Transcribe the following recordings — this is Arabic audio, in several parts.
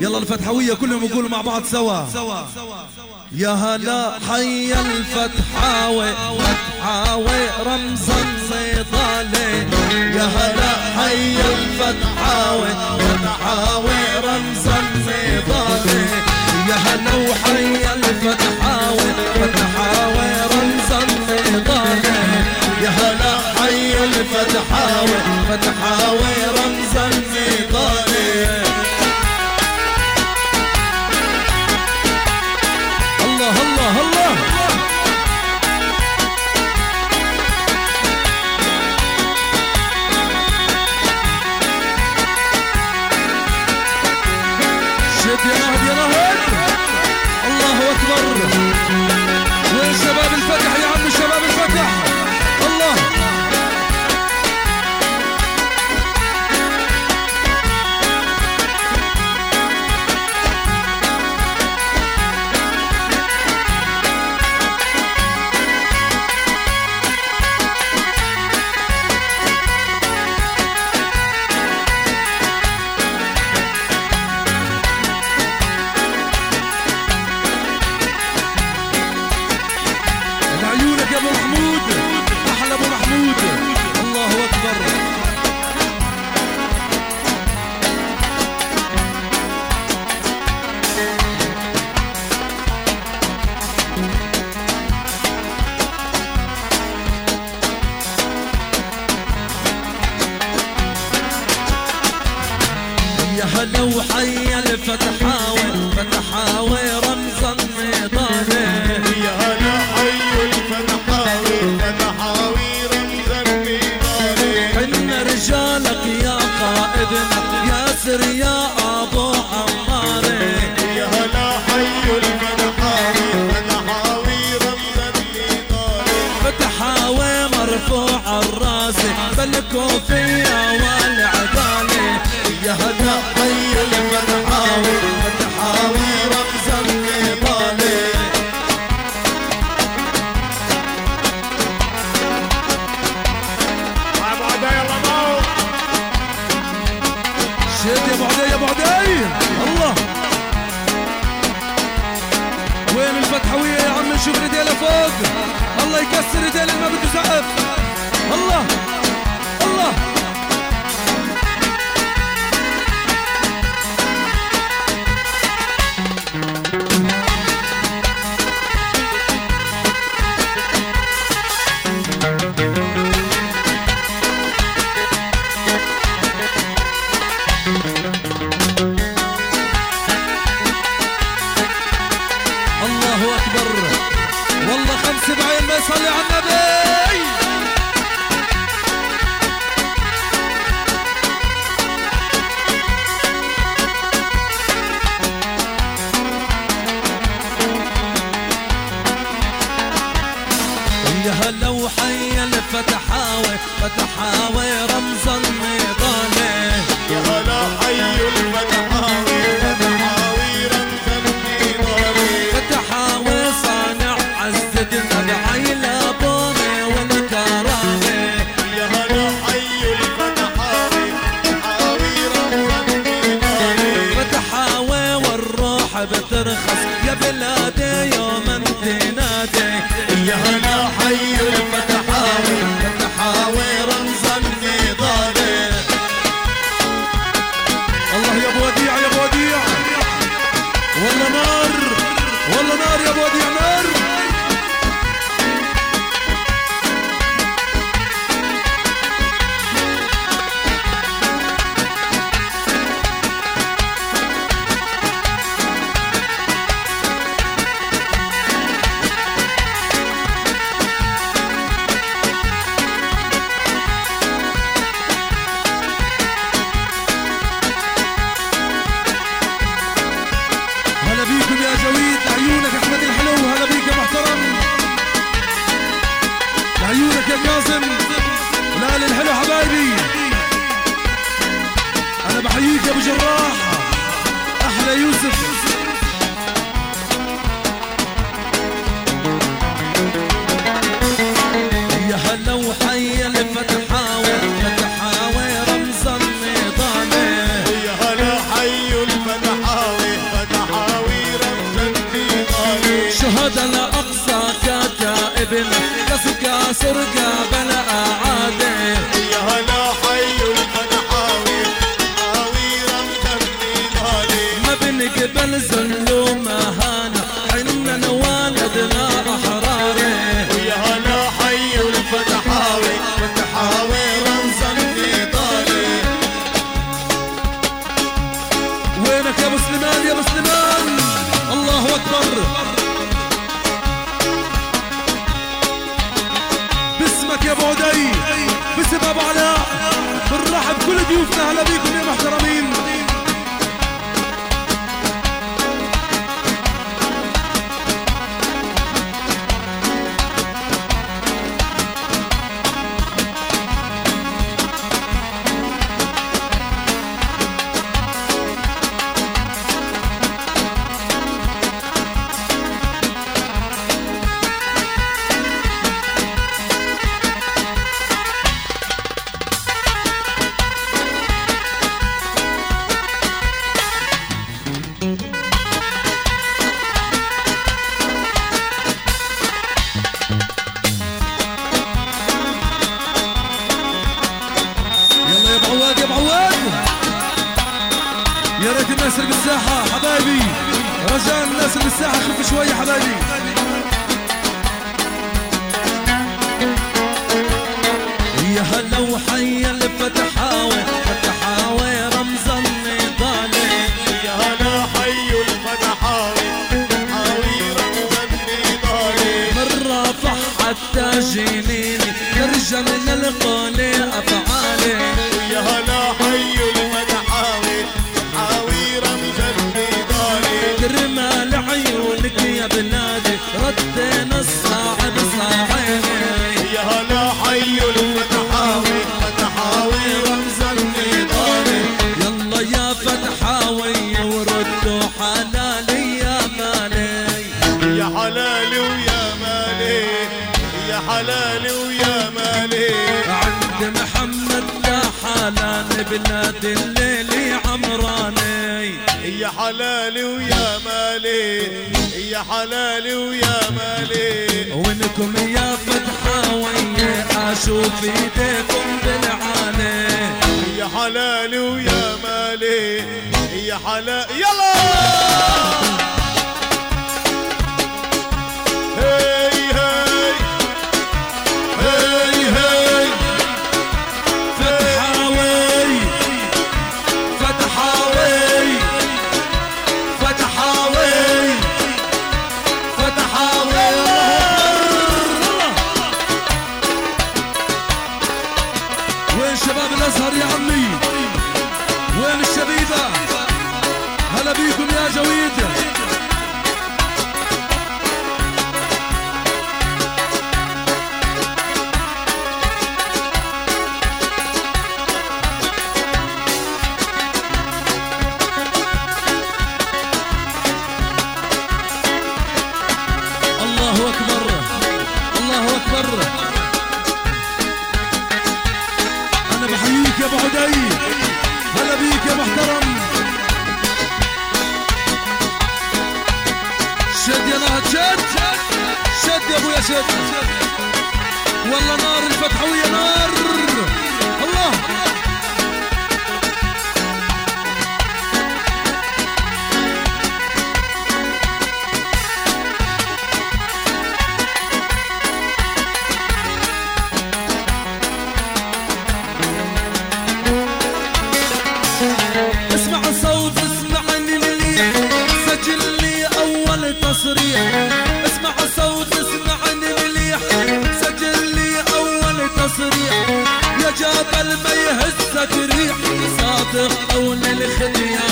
يلا الفتحوية كلهم يقولوا مع بعض سوا. يا هلا حي الفتحاوي فتحاوي رمز الصيدلي يا هلا حي الفتحاوي فتحاوي رمز الصيدلي يا هلا وحي الفتحاوي Herkes seni delirme bir güzel. بحييك يا أبو جراح. أحلى يوسف. يا هلا وحيا الفتحاوي الفتحاوي رمز النظام يا هلا حي الفتحاوي فتحاوي رمز النظام شهداء الأقصى كتائبنا كسر سرقة بلد يا ريت الناس اللي بالساحه حبايبي. رجاء الناس اللي بالساحه خف شوية حبايبي. يا هلا وحي الفتحاوي فتحاوي رمز النضالي يا هلا حي الفتحاوي حاوي رمزا النضالي مرة حتى جنيني ترجى من القول أفعالي بلادي ردينا الصاعب صاعيني يا هلا حي الفتحاوي فتحاوي رمزا النضالي يلا يا فتحاوي وردوا حلالي يا مالي. يا حلالي ويا مالي يا حلالي ويا مالي. عند محمد لا حلال بلاد الليل عمراني. يا حلالي وينكم يا أشوف ايديكم شد يا أبويا شد والله نار الفتحوية نار. الله. يهزك ريح صادق قول الختيار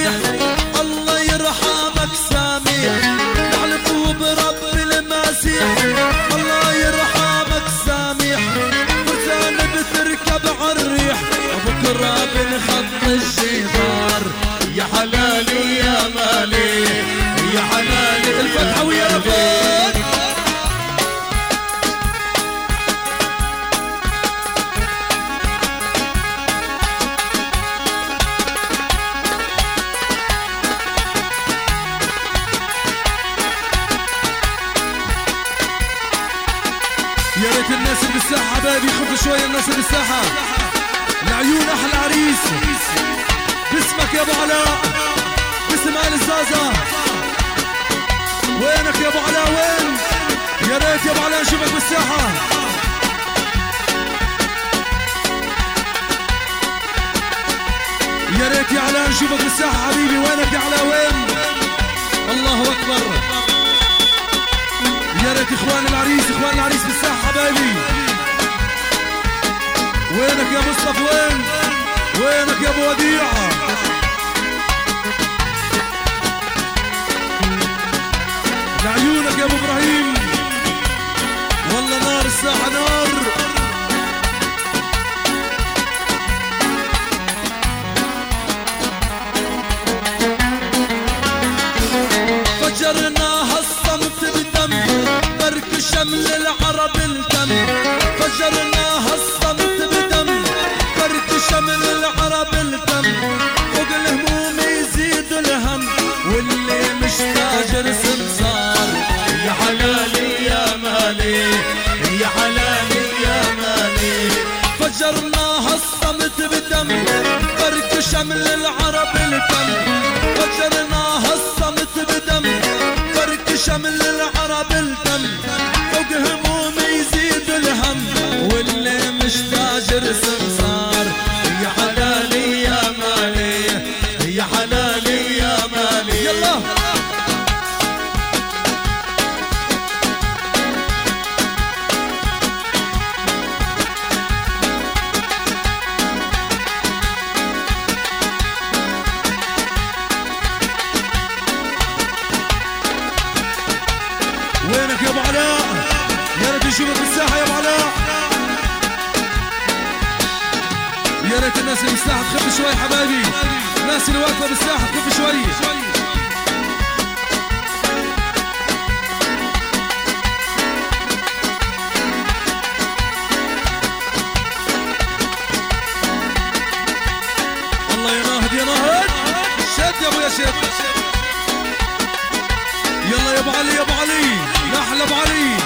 Yeah. يا ريت الناس بالساحة حبايبي يخفوا شوية الناس بالساحة. العيون أحلى عريس. باسمك يا أبو علاء. باسم آل الزازة. وينك يا أبو علاء؟ وين؟ يا ريت يا أبو علاء نشوفك بالساحة. يا ريت يا علاء نشوفك بالساحة حبيبي. وينك يا علاء؟ وين؟ الله أكبر. يا ريت إخوان العريس إخوان العريس بالساحه حبايبي. وينك يا مصطفى؟ وين؟ وينك يا أبو وديع؟ لعيونك يا أبو إبراهيم. والله نار الساحة نار. برك شمل العرب الكم. فجرناها الصمت بدم برك شمل العرب الكم. فوق الهموم يزيد الهم. واللي مش تاجر سمسار يا حلالي يا مالي يا حلالي يا مالي فجرناها الصمت بدم برك شمل العرب الكم. تاجر يلا يا ابو علي يا ابو علي. يا أبو علي.